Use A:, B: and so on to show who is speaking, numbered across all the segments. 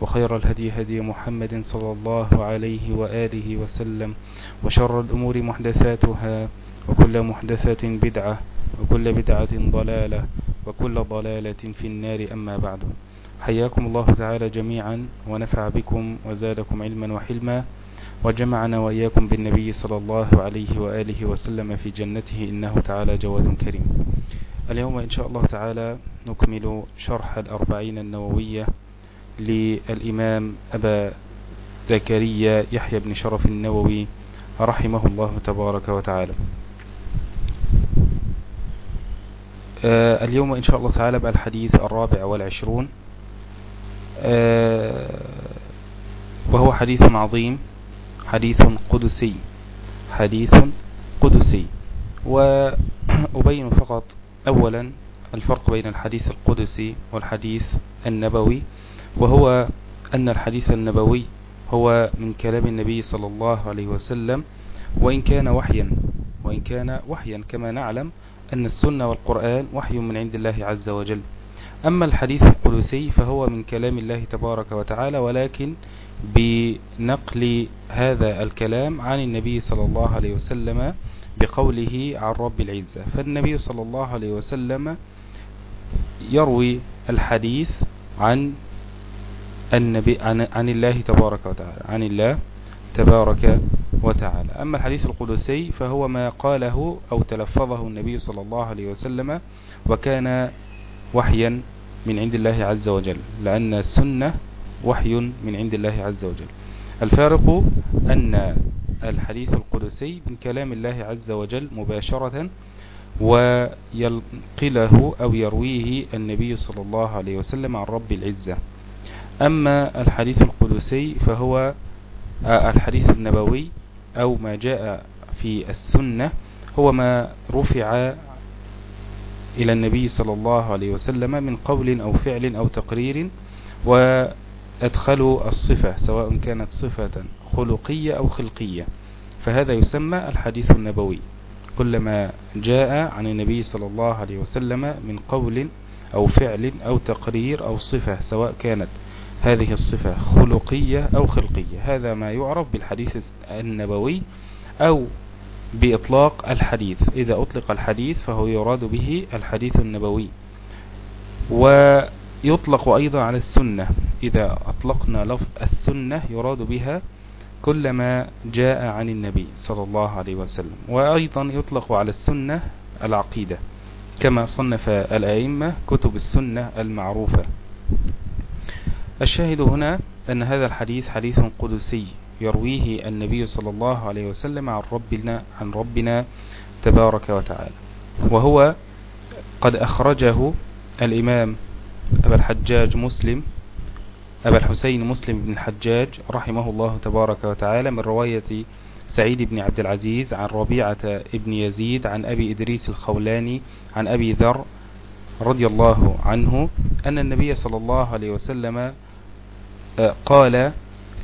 A: وخير الهدي هدي محمد صلى الله عليه وآله وسلم وشر الأمور محدثاتها وكل محدثة بدعة وكل بدعة ضلالة وكل ضلالة في النار أما بعد. حياكم الله تعالى جميعا ونفع بكم وزادكم علما وحلما وجمعنا وإياكم بالنبي صلى الله عليه وآله وسلم في جنته إنه تعالى جواد كريم. اليوم إن شاء الله تعالى نكمل شرح الأربعين النووية للإمام أبا زكريا يحيى بن شرف النووي رحمه الله تبارك وتعالى. آه اليوم إن شاء الله تعالى بقى الحديث الرابع والعشرون. آه وهو حديث عظيم حديث قدسي حديث قدسي. وأبين فقط أولا الفرق بين الحديث القدسي والحديث النبوي. وهو أن الحديث النبوي هو من كلام النبي صلى الله عليه وسلم وإن كان وحيا وإن كان وحيا. كما نعلم أن السنة والقرآن وحي من عند الله عز وجل. أما الحديث القدسي فهو من كلام الله تبارك وتعالى ولكن بنقل هذا الكلام عن النبي صلى الله عليه وسلم بقوله عن رب العزة. فالنبي صلى الله عليه وسلم يروي الحديث عن النبي عن, عن الله تبارك وتعالى عن الله تبارك وتعالى. أما الحديث القدسي فهو ما قاله أو تلفظه النبي صلى الله عليه وسلم وكان وحيا من عند الله عز وجل لأن السنة وحي من عند الله عز وجل. الفارق أن الحديث القدسي من كلام الله عز وجل مباشرة وينقله أو يرويه النبي صلى الله عليه وسلم عن رب العزة. أما الحديث القدسي فهو الحديث النبوي أو ما جاء في السنة هو ما رفع إلى النبي صلى الله عليه وسلم من قول أو فعل أو تقرير وأدخلوا الصفة سواء كانت صفة خلقية أو خلقية. فهذا يسمى الحديث النبوي. كلما جاء عن النبي صلى الله عليه وسلم من قول أو فعل أو تقرير أو صفة سواء كانت هذه الصفة خلقية أو خلقية. هذا ما يعرف بالحديث النبوي أو بإطلاق الحديث. إذا أطلق الحديث فهو يراد به الحديث النبوي. ويطلق أيضا على السنة. إذا أطلقنا لفظ السنة يراد بها كل ما جاء عن النبي صلى الله عليه وسلم. وأيضا يطلق على السنة العقيدة. كما صنف الأئمة كتب السنة المعروفة. الشاهد هنا أن هذا الحديث حديث قدسي يرويه النبي صلى الله عليه وسلم عن ربنا, عن ربنا تبارك وتعالى. وهو قد أخرجه الإمام أبا الحجاج مسلم أبا الحسين مسلم بن الحجاج رحمه الله تبارك وتعالى من رواية سعيد بن عبد العزيز عن ربيعة ابن يزيد عن أبي إدريس الخولاني عن أبي ذر رضي الله عنه أن النبي صلى الله عليه وسلم قال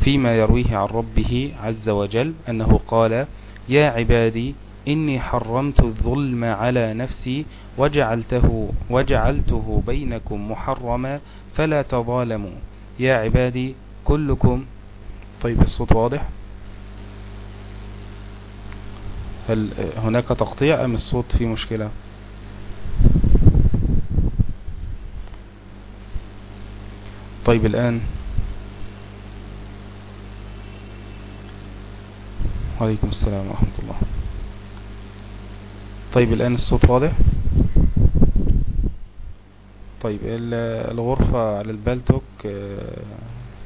A: فيما يرويه عن ربه عز وجل أنه قال يا عبادي إني حرمت الظلم على نفسي وجعلته, وجعلته بينكم محرما فلا تظالموا. يا عبادي كلكم طيب الصوت واضح؟ هل هناك تقطيع أم الصوت فيه مشكلة؟ طيب الآن وعليكم السلام ورحمة الله. طيب الآن الصوت واضح؟ طيب الغرفة على البالتوك آه،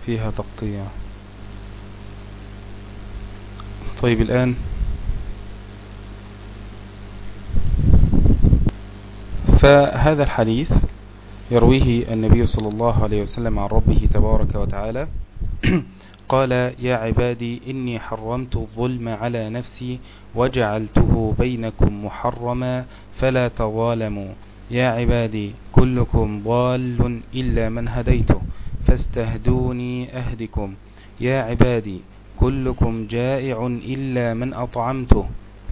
A: فيها تقطيع. طيب الآن؟ فهذا الحديث يرويه النبي صلى الله عليه وسلم عن ربه تبارك وتعالى. قال يا عبادي إني حرمت الظلم على نفسي وجعلته بينكم محرما فلا تظالموا. يا عبادي كلكم ضال إلا من هديته فاستهدوني أهدكم. يا عبادي كلكم جائع إلا من أطعمته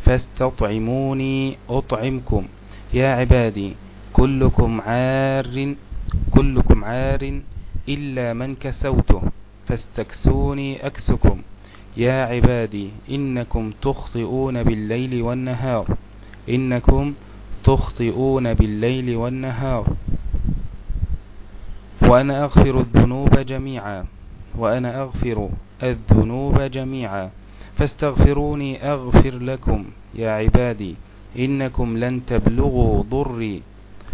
A: فاستطعموني أطعمكم. يا عبادي كلكم عار كلكم عار إلا من كسوته. فاستكسوني أكسكم. يا عبادي إنكم تخطئون بالليل والنهار. إنكم تخطئون بالليل والنهار. وأنا أغفر الذنوب جميعا. وأنا أغفر الذنوب جميعا. فاستغفروني أغفر لكم. يا عبادي إنكم لن تبلغوا ضري.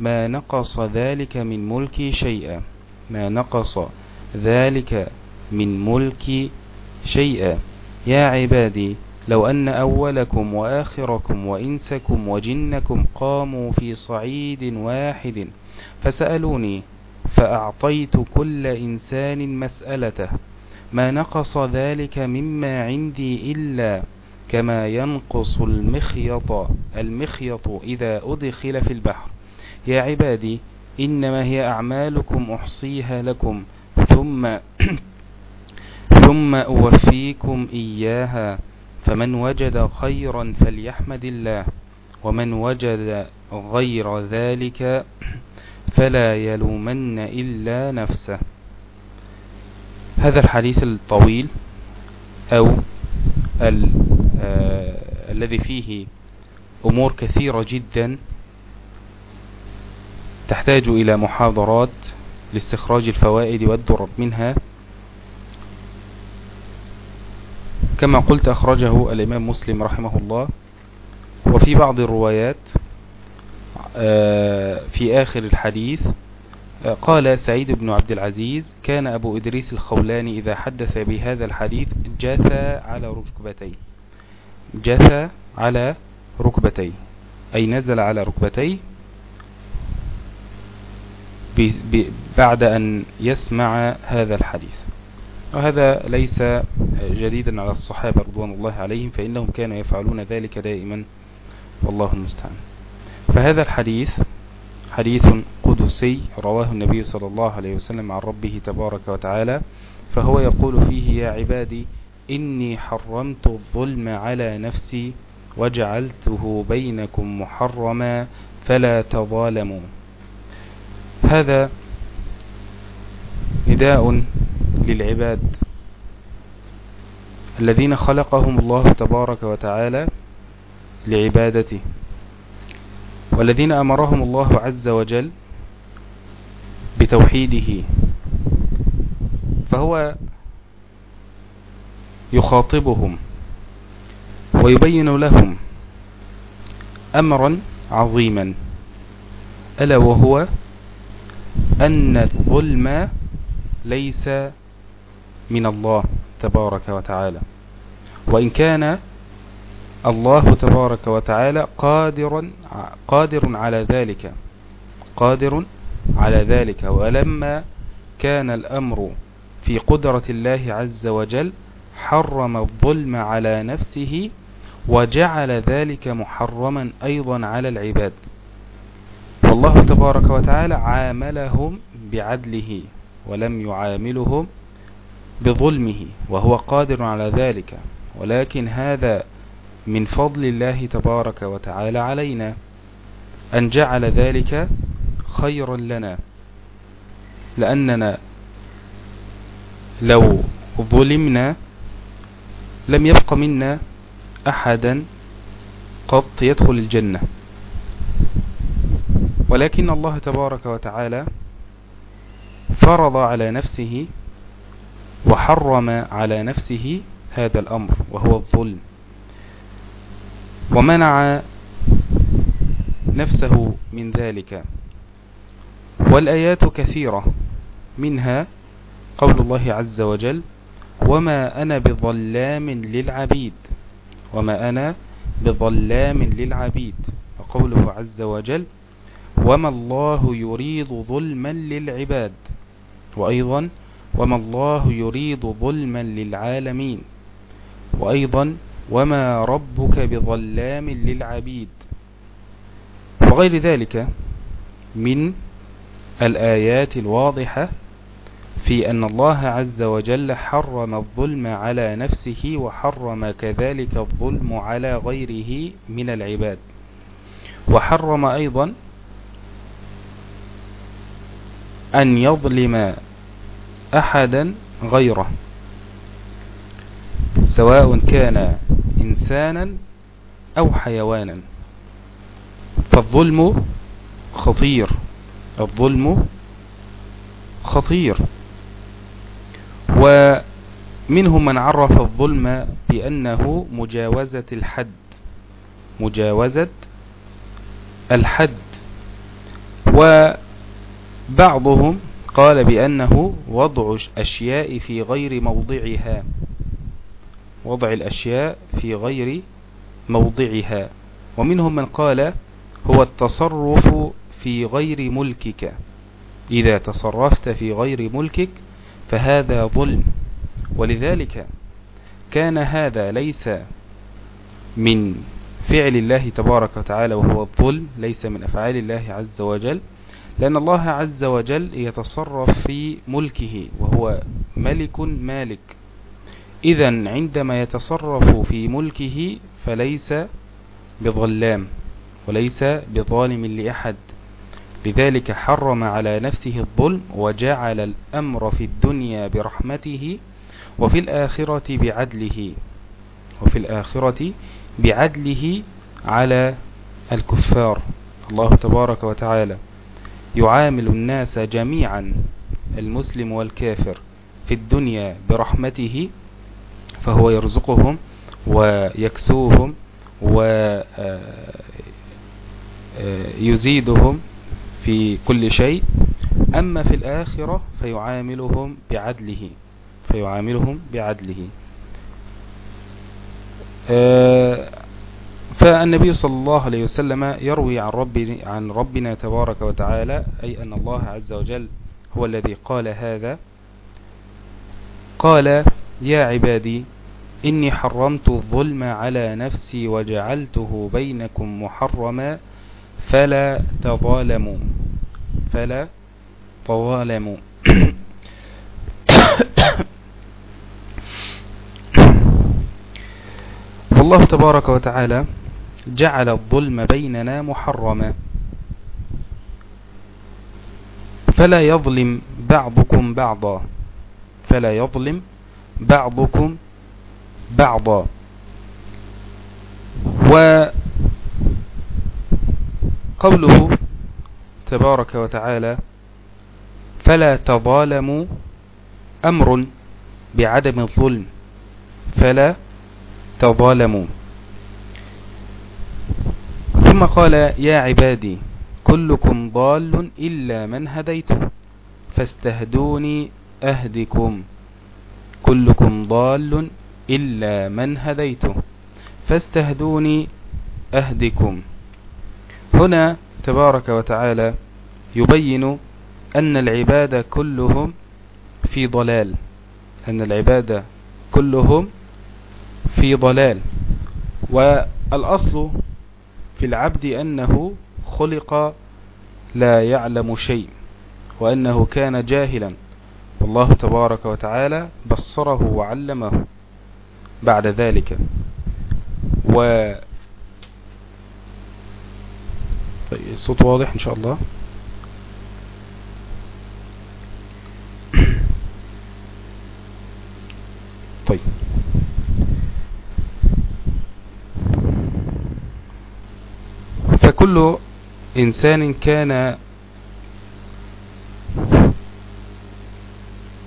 A: ما نقص ذلك من ملكي شيئا. ما نقص ذلك من ملكي شيئا. يا عبادي لو أن أولكم وآخركم وإنسكم وجنكم قاموا في صعيد واحد فسألوني فأعطيت كل إنسان مسألته. ما نقص ذلك مما عندي إلا كما ينقص المخيط المخيط إذا أدخل في البحر. يا عبادي إنما هي أعمالكم أحصيها لكم ثم ثم أوفيكم إياها فمن وجد خيرا فليحمد الله ومن وجد غير ذلك فلا يلومن إلا نفسه. هذا الحديث الطويل أو آه الذي فيه أمور كثيرة جدا تحتاج إلى محاضرات لاستخراج الفوائد والدرر منها. كما قلت أخرجه الإمام مسلم رحمه الله. وفي بعض الروايات آه، في آخر الحديث آه، قال سعيد بن عبد العزيز كان أبو إدريس الخولاني إذا حدث بهذا الحديث جثى على ركبتيه. جثى على ركبتيه أي نزل على ركبتيه بعد أن يسمع هذا الحديث. وهذا ليس جديدا على الصحابة رضوان الله عليهم فإنهم كانوا يفعلون ذلك دائما. والله المستعان. فهذا الحديث حديث قدسي رواه النبي صلى الله عليه وسلم عن ربه تبارك وتعالى فهو يقول فيه يا عبادي إني حرمت الظلم على نفسي وجعلته بينكم محرما فلا تظالموا. هذا نداء للعباد الذين خلقهم الله تبارك وتعالى لعبادته والذين أمرهم الله عز وجل بتوحيده. فهو يخاطبهم ويبين لهم أمرا عظيما ألا وهو أن الظلم ليس من الله تبارك وتعالى. وإن كان الله تبارك وتعالى قادر قادر على ذلك. قادر على ذلك. ولما كان الأمر في قدرة الله عز وجل حرم الظلم على نفسه وجعل ذلك محرما أيضا على العباد. والله تبارك وتعالى عاملهم بعدله ولم يعاملهم بظلمه وهو قادر على ذلك. ولكن هذا من فضل الله تبارك وتعالى علينا أن جعل ذلك خيرا لنا. لأننا لو ظلمنا لم يبق منا أحدا قط يدخل الجنة. ولكن الله تبارك وتعالى فرض على نفسه وحرم على نفسه هذا الأمر وهو الظلم. ومنع نفسه من ذلك. والآيات كثيرة منها قول الله عز وجل وما أنا بظلام للعبيد وما أنا بظلام للعبيد وقوله عز وجل وما الله يريد ظلما للعباد وأيضا وما الله يريد ظلما للعالمين وأيضا وما ربك بظلام للعبيد وغير ذلك من الآيات الواضحة في أن الله عز وجل حرم الظلم على نفسه وحرم كذلك الظلم على غيره من العباد وحرم أيضا أن يظلم أحدا غيره. سواء كان إنسانا أو حيوانا. فالظلم خطير. الظلم خطير. ومنهم من عرف الظلم بأنه مجاوزة الحد. مجاوزة الحد. وبعضهم قال بأنه وضع أشياء في غير موضعها. وضع الأشياء في غير موضعها. ومنهم من قال هو التصرف في غير ملكك. إذا تصرفت في غير ملكك فهذا ظلم. ولذلك كان هذا ليس من فعل الله تبارك وتعالى وهو الظلم ليس من أفعال الله عز وجل. لأن الله عز وجل يتصرف في ملكه وهو ملك مالك. إذا عندما يتصرف في ملكه فليس بظلام وليس بظالم لأحد. لذلك حرم على نفسه الظلم وجعل الأمر في الدنيا برحمته وفي الآخرة بعدله وفي الآخرة بعدله على الكفار. الله تبارك وتعالى. يعامل الناس جميعا المسلم والكافر في الدنيا برحمته فهو يرزقهم ويكسوهم ويزيدهم في كل شيء. أما في الآخرة فيعاملهم بعدله فيعاملهم بعدله. آه، فالنبي صلى الله عليه وسلم يروي عن, رب عن ربنا تبارك وتعالى أي أن الله عز وجل هو الذي قال هذا. قال يا عبادي إني حرمت الظلم على نفسي وجعلته بينكم محرما فلا تظالموا. فلا تظالموا. والله تبارك وتعالى جعل الظلم بيننا محرما. فلا يظلم بعضكم بعضا. فلا يظلم بعضكم بعضا. وقوله تبارك وتعالى فلا تظالموا أمر بعدم الظلم. فلا تظالموا. ثم قال يا عبادي كلكم ضال إلا من هديته فاستهدوني أهدكم كلكم ضال إلا من هديته فاستهدوني أهدكم هنا تبارك وتعالى يبين أن العباد كلهم في ضلال أن العباد كلهم في ضلال. والأصل في العبد أنه خلق لا يعلم شيء وأنه كان جاهلا. والله تبارك وتعالى بصره وعلمه بعد ذلك. و طيب الصوت واضح إن شاء الله طيب فكل إنسان كان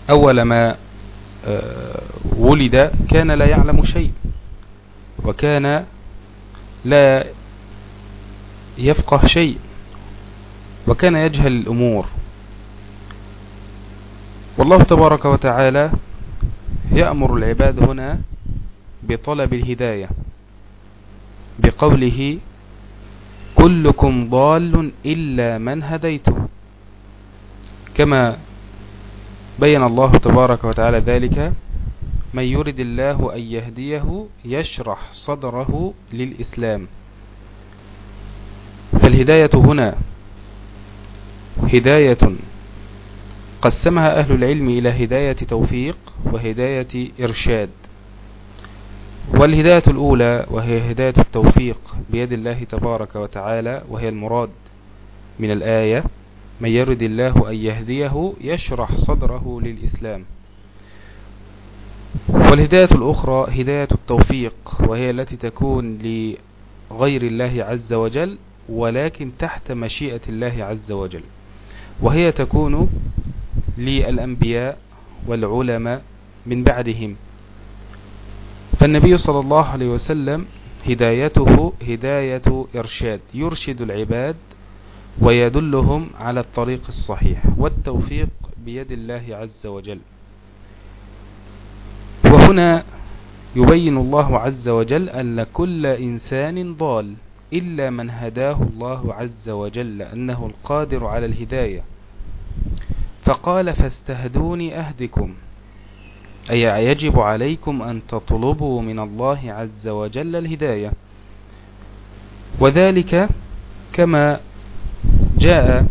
A: أول ما آه، ولد كان لا يعلم شيء وكان لا يفقه شيء وكان يجهل الأمور. والله تبارك وتعالى يأمر العباد هنا بطلب الهداية بقوله كلكم ضال إلا من هديته. كما بين الله تبارك وتعالى ذلك من يرد الله أن يهديه يشرح صدره للإسلام. فالهداية هنا هداية قسمها أهل العلم إلى هداية توفيق وهداية إرشاد. والهداية الأولى وهي هداية التوفيق بيد الله تبارك وتعالى وهي المراد من الآية من يرد الله أن يهديه يشرح صدره للإسلام والهداية الأخرى هداية التوفيق وهي التي تكون لغير الله عز وجل ولكن تحت مشيئة الله عز وجل. وهي تكون للأنبياء والعلماء من بعدهم. فالنبي صلى الله عليه وسلم هدايته هداية إرشاد يرشد العباد ويدلهم على الطريق الصحيح والتوفيق بيد الله عز وجل. وهنا يبين الله عز وجل أن كل إنسان ضال إلا من هداه الله عز وجل أنه القادر على الهداية. فقال فاستهدوني أهدكم. أي يجب عليكم أن تطلبوا من الله عز وجل الهداية. وذلك كما جاء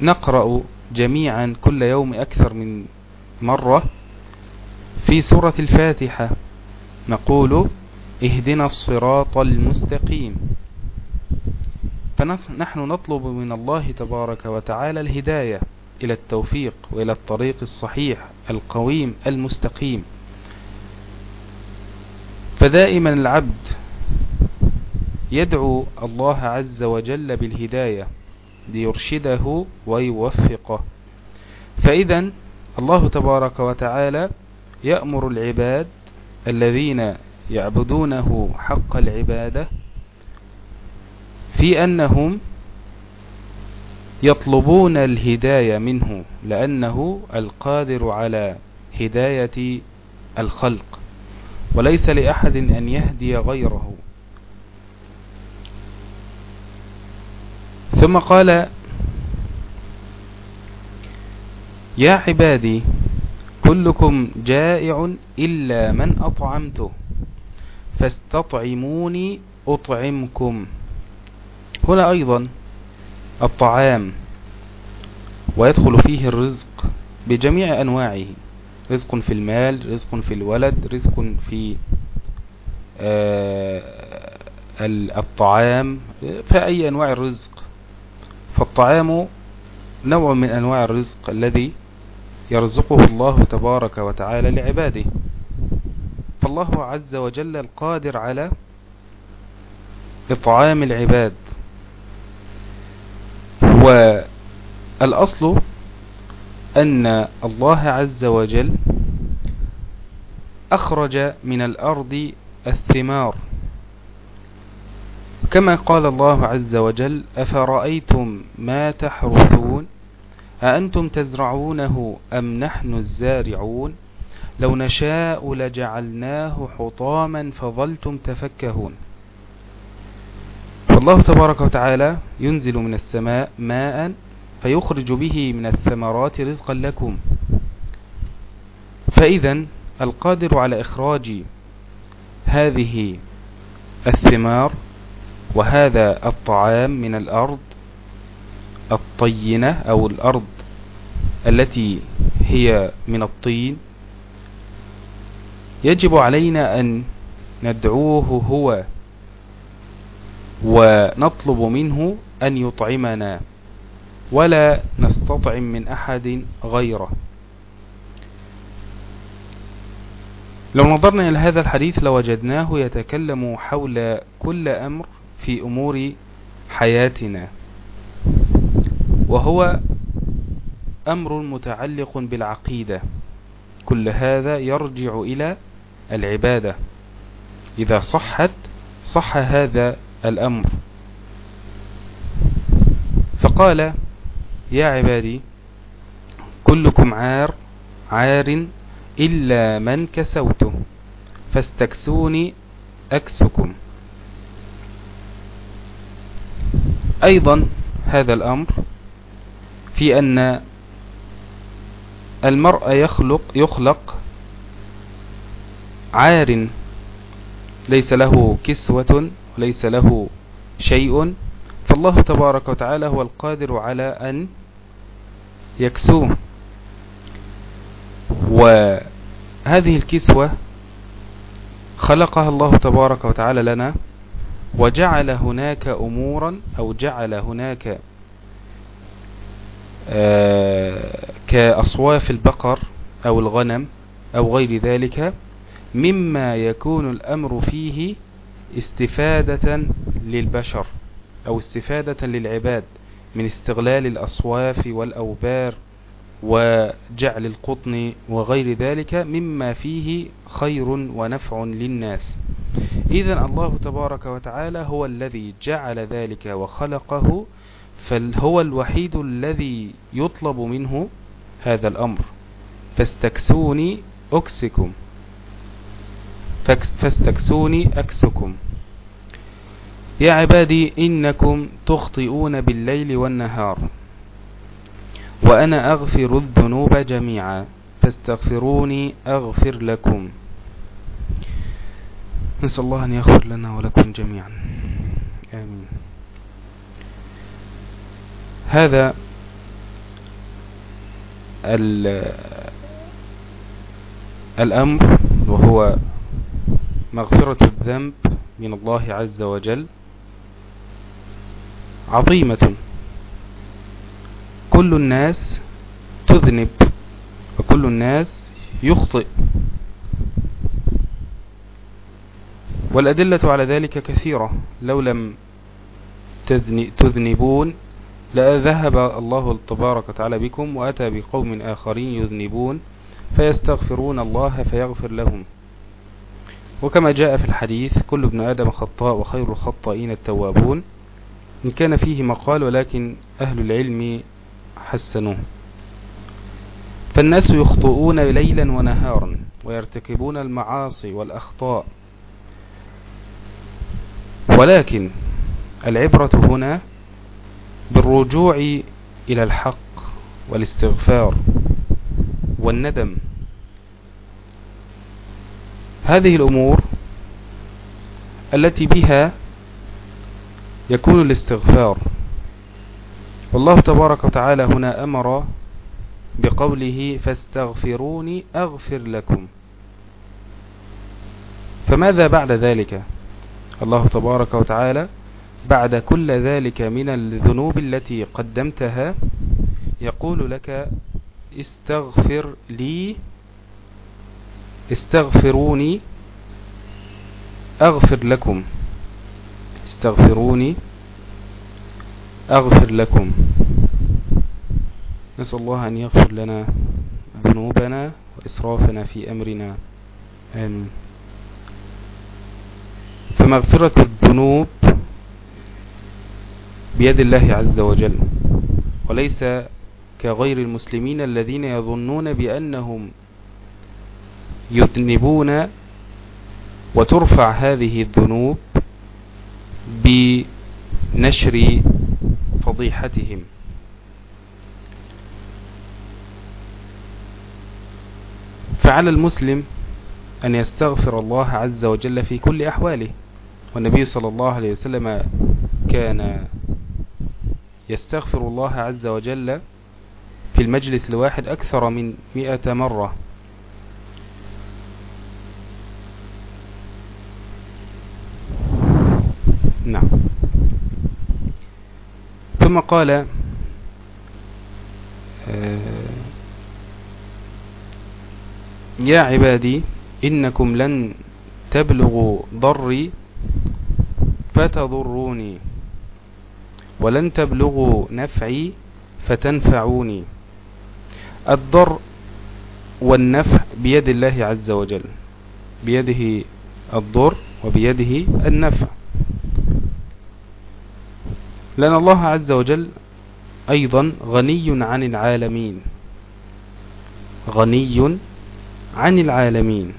A: ونقرأ جميعا كل يوم أكثر من مرة في سورة الفاتحة. نقول اهدنا الصراط المستقيم. فنحن نطلب من الله تبارك وتعالى الهداية. إلى التوفيق وإلى الطريق الصحيح القويم المستقيم. فدائما العبد يدعو الله عز وجل بالهداية ليرشده ويوفقه. فإذا الله تبارك وتعالى يأمر العباد الذين يعبدونه حق العبادة في أنهم يطلبون الهداية منه لأنه القادر على هداية الخلق وليس لأحد أن يهدي غيره. ثم قال يا عبادي كلكم جائع إلا من أطعمته فاستطعموني أطعمكم. هنا أيضا الطعام ويدخل فيه الرزق بجميع أنواعه. رزق في المال رزق في الولد رزق في آه، الطعام فأي أنواع الرزق. فالطعام نوع من أنواع الرزق الذي يرزقه الله تبارك وتعالى لعباده. فالله عز وجل القادر على إطعام العباد. والأصل أن الله عز وجل أخرج من الأرض الثمار. كما قال الله عز وجل أفرأيتم ما تحرثون؟ أأنتم تزرعونه أم نحن الزارعون؟ لو نشاء لجعلناه حطاما فظلتم تفكهون. فالله تبارك وتعالى ينزل من السماء ماء فيخرج به من الثمرات رزقا لكم. فإذا القادر على إخراج هذه الثمار وهذا الطعام من الأرض الطينة أو الأرض التي هي من الطين يجب علينا أن ندعوه هو ونطلب منه أن يطعمنا ولا نستطعم من أحد غيره. لو نظرنا إلى هذا الحديث لوجدناه يتكلم حول كل أمر في أمور حياتنا وهو أمر متعلق بالعقيدة. كل هذا يرجع إلى العبادة. إذا صحت صح هذا الأمر. فقال يا عبادي كلكم عار عار إلا من كسوته فاستكسوني أكسكم. أيضا هذا الأمر في أن المرء يخلق يخلق عار ليس له كسوة وليس له شيء فالله تبارك وتعالى هو القادر على أن يكسوه. وهذه الكسوة خلقها الله تبارك وتعالى لنا وجعل هناك أمورا أو جعل هناك آه، كأصواف البقر أو الغنم أو غير ذلك مما يكون الأمر فيه استفادة للبشر أو استفادة للعباد من استغلال الأصواف والأوبار وجعل القطن وغير ذلك مما فيه خير ونفع للناس. إذا الله تبارك وتعالى هو الذي جعل ذلك وخلقه فهو الوحيد الذي يطلب منه هذا الأمر. فاستكسوني أكسكم. فاستكسوني أكسكم. يا عبادي إنكم تخطئون بالليل والنهار وأنا أغفر الذنوب جميعا. فاستغفروني أغفر لكم. نسأل الله أن يغفر لنا ولكم جميعا. آمين. هذا الأمر وهو مغفرة الذنب من الله عز وجل عظيمة. كل الناس تذنب وكل الناس يخطئ. والأدلة على ذلك كثيرة. لو لم تذنبون لذهب الله تبارك وتعالى بكم وأتى بقوم آخرين يذنبون فيستغفرون الله فيغفر لهم. وكما جاء في الحديث كل ابن آدم خطاء وخير الخطائين التوابون. إن كان فيه مقال ولكن أهل العلم حسنوه. فالناس يخطئون ليلا ونهارا ويرتكبون المعاصي والأخطاء. ولكن العبرة هنا بالرجوع إلى الحق والاستغفار والندم هذه الأمور التي بها يكون الاستغفار. والله تبارك وتعالى هنا أمر بقوله فاستغفروني أغفر لكم. فماذا بعد ذلك؟ الله تبارك وتعالى بعد كل ذلك من الذنوب التي قدمتها يقول لك استغفر لي استغفروني أغفر لكم. استغفروني أغفر لكم. نسأل الله أن يغفر لنا ذنوبنا وإسرافنا في أمرنا. آمين. فمغفرة الذنوب بيد الله عز وجل وليس كغير المسلمين الذين يظنون بأنهم يذنبون وترفع هذه الذنوب بنشر فضيحتهم. فعلى المسلم أن يستغفر الله عز وجل في كل أحواله. والنبي صلى الله عليه وسلم كان يستغفر الله عز وجل في المجلس الواحد أكثر من مئة مرة نعم ثم قال آه، يا عبادي إنكم لن تبلغوا ضري فتضروني ولن تبلغوا نفعي فتنفعوني. الضر والنفع بيد الله عز وجل بيده الضر وبيده النفع. لأن الله عز وجل أيضا غني عن العالمين. غني عن العالمين.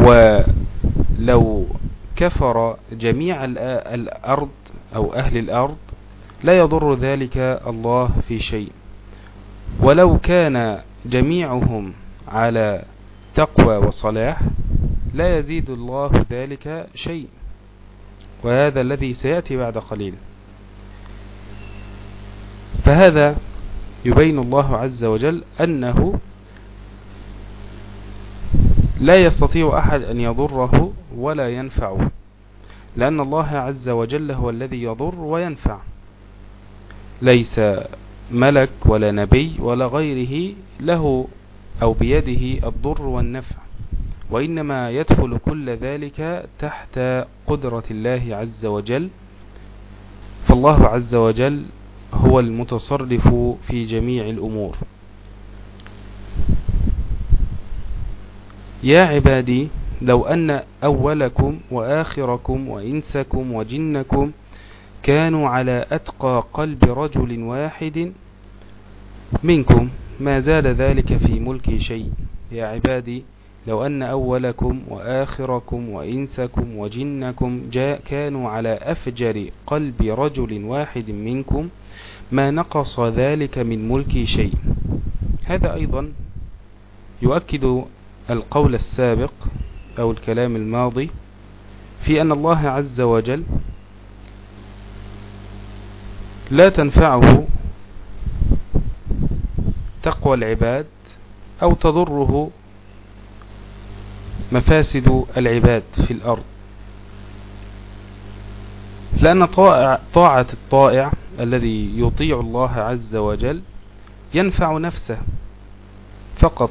A: ولو كفر جميع الأرض أو أهل الأرض لا يضر ذلك الله في شيء. ولو كان جميعهم على تقوى وصلاح لا يزيد الله ذلك شيء. وهذا الذي سيأتي بعد قليل. فهذا يبين الله عز وجل أنه لا يستطيع أحد أن يضره ولا ينفعه لأن الله عز وجل هو الذي يضر وينفع. ليس ملك ولا نبي ولا غيره له أو بيده الضر والنفع. وإنما يدخل كل ذلك تحت قدرة الله عز وجل فالله عز وجل هو المتصرف في جميع الأمور. يا عبادي لو أن أولكم وآخركم وإنسكم وجنكم كانوا على أتقى قلب رجل واحد منكم ما زاد ذلك في ملكي شيء. يا عبادي لو أن أولكم وآخركم وإنسكم وجنكم جاء كانوا على أفجر قلب رجل واحد منكم ما نقص ذلك من ملكي شيء. هذا أيضا يؤكد القول السابق أو الكلام الماضي في أن الله عز وجل لا تنفعه تقوى العباد أو تضره مفاسد العباد في الأرض. لأن طاعة الطائع الذي يطيع الله عز وجل ينفع نفسه فقط.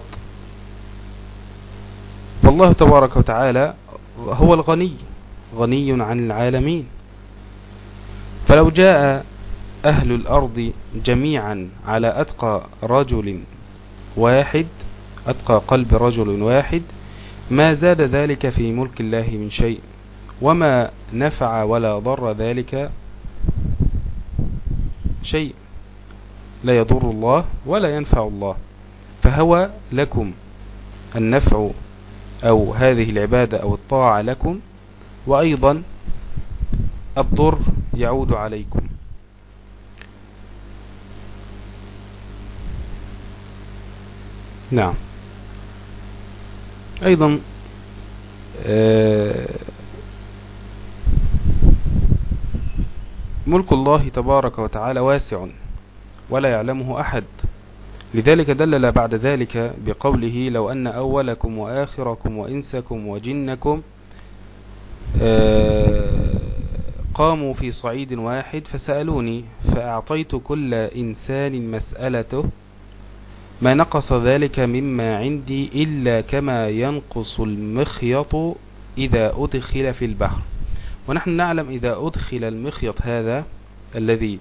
A: والله تبارك وتعالى هو الغني غني عن العالمين. فلو جاء أهل الأرض جميعا على أتقى رجل واحد أتقى قلب رجل واحد ما زاد ذلك في ملك الله من شيء وما نفع ولا ضر ذلك شيء. لا يضر الله ولا ينفع الله. فهو لكم النفع أو هذه العبادة أو الطاعة لكم وأيضا الضر يعود عليكم. نعم. أيضا. آه، ملك الله تبارك وتعالى واسع ولا يعلمه أحد. لذلك دلل بعد ذلك بقوله لو أن أولكم وآخركم وإنسكم وجنكم آه، قاموا في صعيد واحد فسألوني فأعطيت كل إنسان مسألته ما نقص ذلك مما عندي إلا كما ينقص المخيط إذا أدخل في البحر. ونحن نعلم إذا أدخل المخيط هذا الذي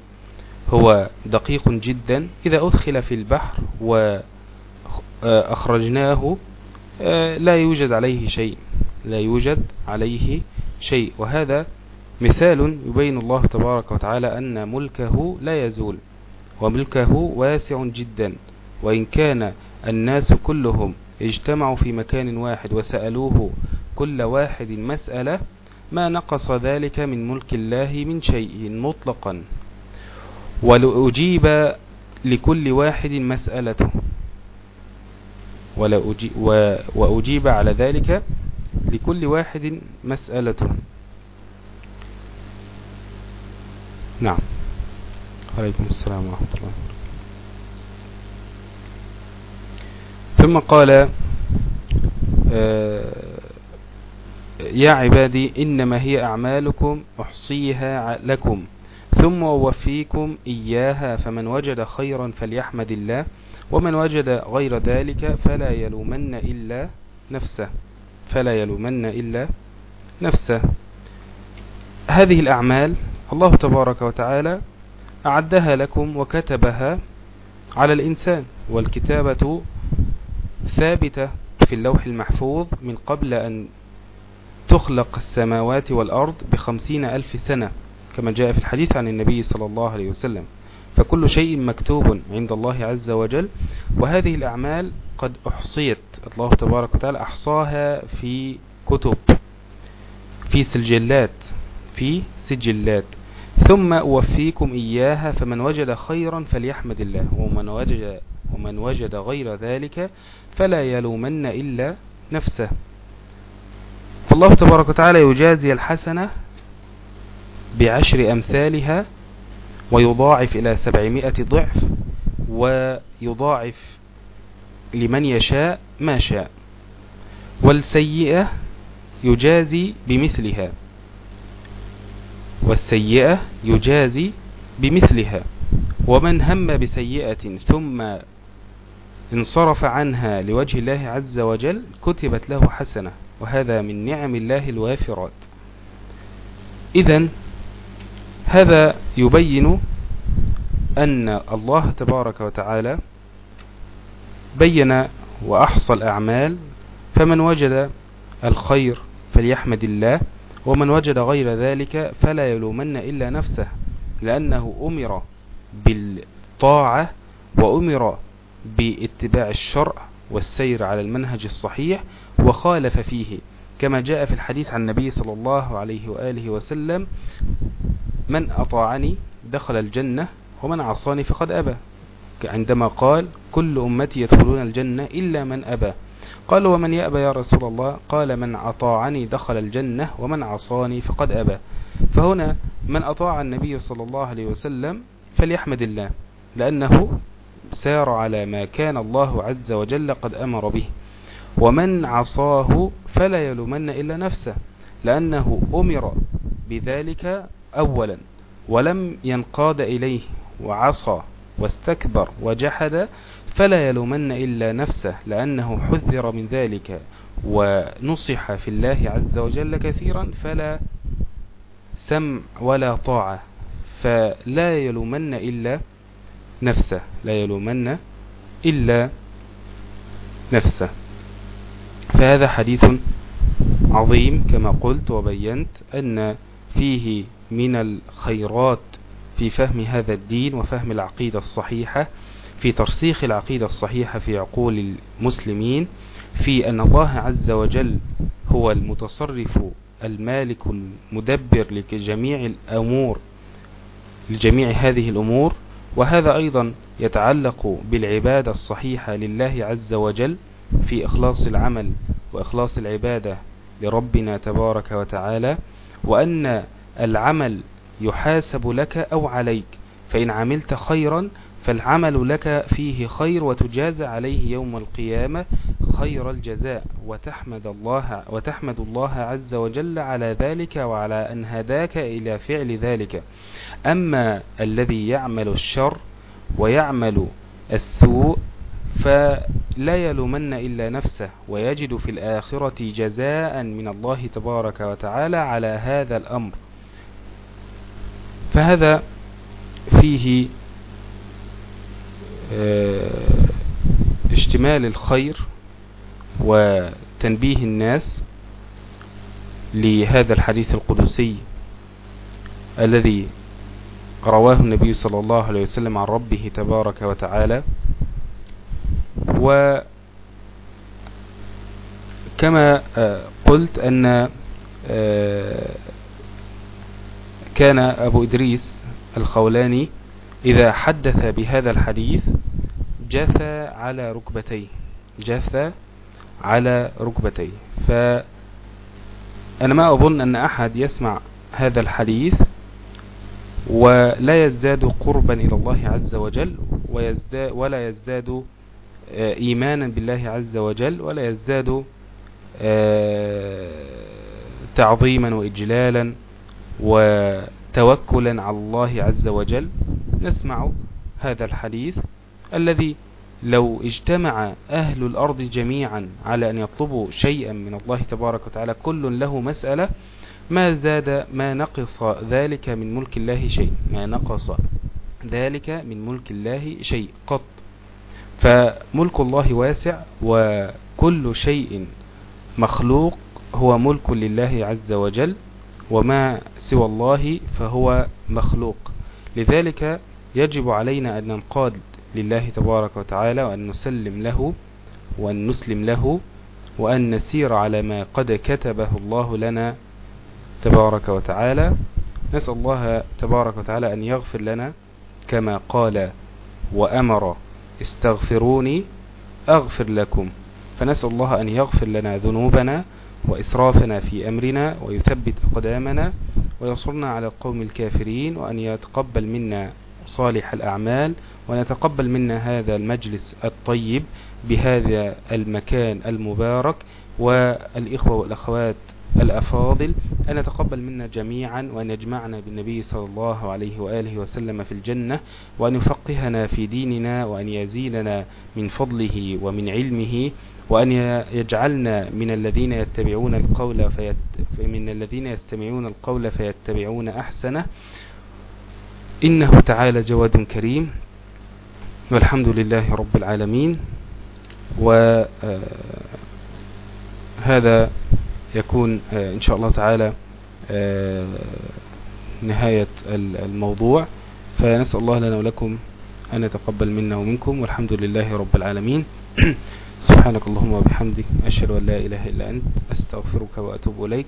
A: هو دقيق جدا إذا أدخل في البحر وأخرجناه آه، لا يوجد عليه شيء لا يوجد عليه شيء. وهذا مثال يبين الله تبارك وتعالى أن ملكه لا يزول وملكه واسع جدا. وإن كان الناس كلهم اجتمعوا في مكان واحد وسألوه كل واحد مسألة ما نقص ذلك من ملك الله من شيء مطلقا. ولأجيب لكل واحد مسألته. وأجيب على ذلك لكل واحد مسألة نعم. عليكم السلام ورحمة الله. ثم قال آه، يا عبادي إنما هي أعمالكم أحصيها لكم ثم أوفيكم إياها فمن وجد خيرا فليحمد الله ومن وجد غير ذلك فلا يلومن إلا نفسه فلا يلومن إلا نفسه. هذه الأعمال الله تبارك وتعالى أعدها لكم وكتبها على الإنسان والكتابة ثابتة في اللوح المحفوظ من قبل أن تخلق السماوات والأرض بخمسين ألف سنة كما جاء في الحديث عن النبي صلى الله عليه وسلم. فكل شيء مكتوب عند الله عز وجل وهذه الأعمال قد أحصيت الله تبارك وتعالى أحصاها في كتب في سجلات في سجلات. ثم أوفيكم إياها فمن وجد خيرا فليحمد الله ومن وجد, ومن وجد غير ذلك فلا يلومن إلا نفسه. فالله تبارك وتعالى يجازي الحسنة بعشر أمثالها ويضاعف إلى سبعمائة ضعف ويضاعف لمن يشاء ما شاء. والسيئة يجازي بمثلها. والسيئة يجازي بمثلها. ومن هم بسيئة ثم انصرف عنها لوجه الله عز وجل كتبت له حسنة وهذا من نعم الله الوافرات. إذا هذا يبين أن الله تبارك وتعالى بين وأحصى الأعمال فمن وجد الخير فليحمد الله ومن وجد غير ذلك فلا يلومن إلا نفسه لأنه أمر بالطاعة وأمر باتباع الشرع والسير على المنهج الصحيح وخالف فيه كما جاء في الحديث عن النبي صلى الله عليه وآله وسلم من أطاعني دخل الجنة ومن عصاني فقد أبى. عندما قال كل أمتي يدخلون الجنة إلا من أبى. قال ومن يأبى يا رسول الله؟ قال من أطاعني دخل الجنة ومن عصاني فقد أبى. فهنا من أطاع النبي صلى الله عليه وسلم فليحمد الله لأنه سار على ما كان الله عز وجل قد أمر به. ومن عصاه فلا يلومن إلا نفسه لأنه أمر بذلك أولا ولم ينقاد إليه وعصى واستكبر وجحد فلا يلومن إلا نفسه لأنه حذر من ذلك ونصح في الله عز وجل كثيرا فلا سمع ولا طاعة فلا يلومن إلا نفسه لا يلومن إلا نفسه. فهذا حديث عظيم كما قلت وبينت أن فيه من الخيرات في فهم هذا الدين وفهم العقيدة الصحيحة في ترسيخ العقيدة الصحيحة في عقول المسلمين في أن الله عز وجل هو المتصرف المالك المدبر لجميع الأمور لجميع هذه الأمور. وهذا أيضا يتعلق بالعبادة الصحيحة لله عز وجل في إخلاص العمل وإخلاص العبادة لربنا تبارك وتعالى وأن العمل يحاسب لك أو عليك فإن عملت خيرا فالعمل لك فيه خير وتجاز عليه يوم القيامة خير الجزاء وتحمد الله, وتحمد الله عز وجل على ذلك وعلى أن هداك إلى فعل ذلك. أما الذي يعمل الشر ويعمل السوء فلا يلومن إلا نفسه ويجد في الآخرة جزاء من الله تبارك وتعالى على هذا الأمر. فهذا فيه آه، اشتمال الخير وتنبيه الناس لهذا الحديث القدسي الذي رواه النبي صلى الله عليه وسلم عن ربه تبارك وتعالى. وكما آه، قلت أن آه، كان أبو إدريس الخولاني إذا حدث بهذا الحديث جثى على ركبتيه. جاثة على ركبتيه. فأنا ما أظن أن أحد يسمع هذا الحديث ولا يزداد قربا إلى الله عز وجل ويزداد ولا يزداد آه، إيمانا بالله عز وجل ولا يزداد آه، تعظيما وإجلالا وتوكلا على الله عز وجل. نسمع هذا الحديث الذي لو اجتمع أهل الأرض جميعا على أن يطلبوا شيئا من الله تبارك وتعالى كل له مسألة ما زاد ما نقص ذلك من ملك الله شيء؟ ما نقص ذلك من ملك الله شيء قط. فملك الله واسع وكل شيء مخلوق هو ملك لله عز وجل وما سوى الله فهو مخلوق. لذلك يجب علينا أن ننقاد لله تبارك وتعالى وأن نسلم له وأن نسلم له وأن نسير على ما قد كتبه الله لنا تبارك وتعالى. نسأل الله تبارك وتعالى أن يغفر لنا كما قال وأمر استغفروني أغفر لكم. فنسأل الله أن يغفر لنا ذنوبنا وإسرافنا في أمرنا ويثبت أقدامنا ويصرنا على القوم الكافرين وأن يتقبل منا صالح الأعمال ونتقبل منا هذا المجلس الطيب بهذا المكان المبارك والإخوة والأخوات الأفاضل أن يتقبل منا جميعا وأن يجمعنا بالنبي صلى الله عليه وآله وسلم في الجنة وأن يفقهنا في ديننا وأن يزيدنا من فضله ومن علمه وأن يجعلنا من الذين يتبعون القول فيت... من الذين يستمعون القول فيتبعون أحسنه إنه تعالى جواد كريم والحمد لله رب العالمين وهذا يكون آه، إن شاء الله تعالى آه، نهاية الموضوع. فنسأل الله لنا ولكم أن يتقبل منا ومنكم والحمد لله رب العالمين. سبحانك اللهم وبحمدك أشهد أن لا إله إلا أنت أستغفرك وأتوب إليك.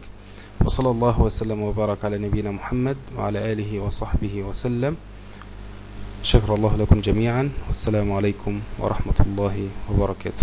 A: وصلى الله وسلم وبارك على نبينا محمد وعلى آله وصحبه وسلم. شكر الله لكم جميعا. والسلام عليكم ورحمة الله وبركاته.